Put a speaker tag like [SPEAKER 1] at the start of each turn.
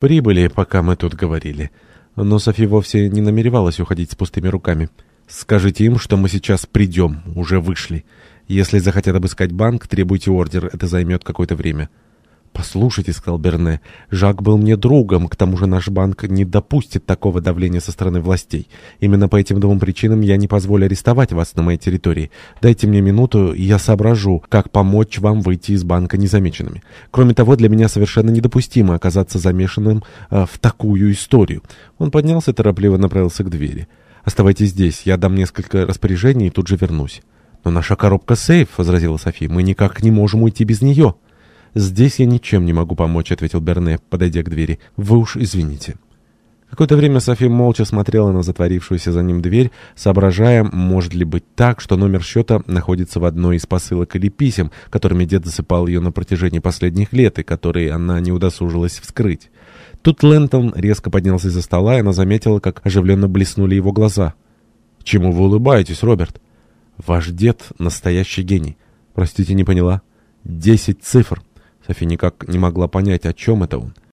[SPEAKER 1] Прибыли, пока мы тут говорили. Но Софи вовсе не намеревалась уходить с пустыми руками. Скажите им, что мы сейчас придем, уже вышли. Если захотят обыскать банк, требуйте ордер, это займет какое-то время. «Послушайте», — сказал Берне, — «Жак был мне другом, к тому же наш банк не допустит такого давления со стороны властей. Именно по этим двум причинам я не позволю арестовать вас на моей территории. Дайте мне минуту, и я соображу, как помочь вам выйти из банка незамеченными. Кроме того, для меня совершенно недопустимо оказаться замешанным э, в такую историю». Он поднялся и торопливо направился к двери. «Оставайтесь здесь, я дам несколько распоряжений и тут же вернусь». «Но наша коробка сейф», — возразила София, — «мы никак не можем уйти без нее». «Здесь я ничем не могу помочь», — ответил Берне, подойдя к двери. «Вы уж извините». Какое-то время София молча смотрела на затворившуюся за ним дверь, соображая, может ли быть так, что номер счета находится в одной из посылок или писем, которыми дед засыпал ее на протяжении последних лет и которые она не удосужилась вскрыть. Тут Лэнтон резко поднялся из-за стола, и она заметила, как оживленно блеснули его глаза. «Чему вы улыбаетесь, Роберт?» «Ваш дед — настоящий гений». «Простите, не поняла». «Десять цифр». Софи никак не могла понять, о чем это он.